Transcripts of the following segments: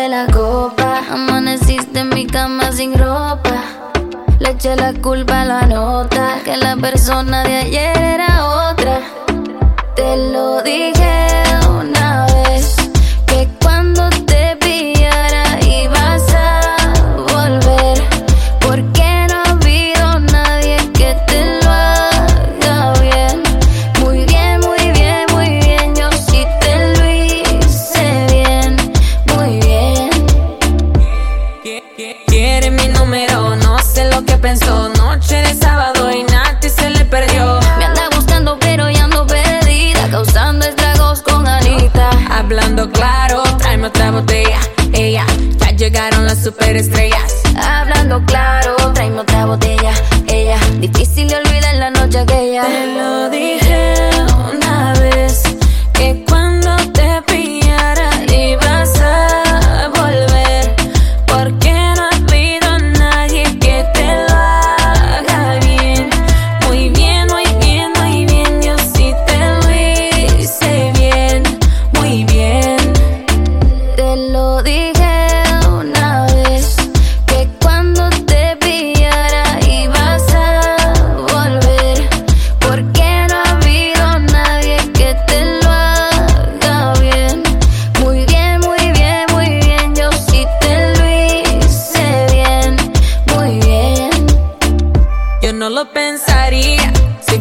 de la copa. Amaneciste en mi cama sin ropa. Le eché la culpa a la nota. Que la persona de ayer era otra. Te lo dije número, no sé lo que pensó. Noche de sábado y Nati se le perdió. Me anda buscando, pero ya ando perdida. Causando estragos con Anita. Hablando claro, tráeme otra botella. Ella, ya llegaron las superestrellas. Hablando claro, tráeme otra botella. Ella, difícil de olvidar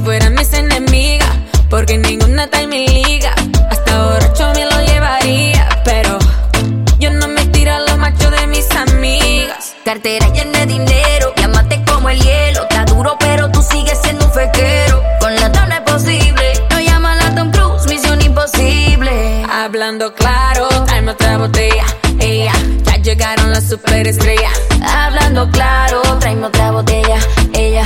fueran mis enemigas, porque ninguna está en mi liga. Hasta borracho me lo llevaría, pero yo no me tiro a los machos de mis amigas. Cartera llena de dinero, llámate como el hielo. Está duro, pero tú sigues siendo un fequero. Con la no es posible, no llaman a Tom Cruise, misión imposible. Hablando claro, tráeme otra botella. Ella, ya llegaron las superestrellas. Hablando claro, tráeme otra botella. Ella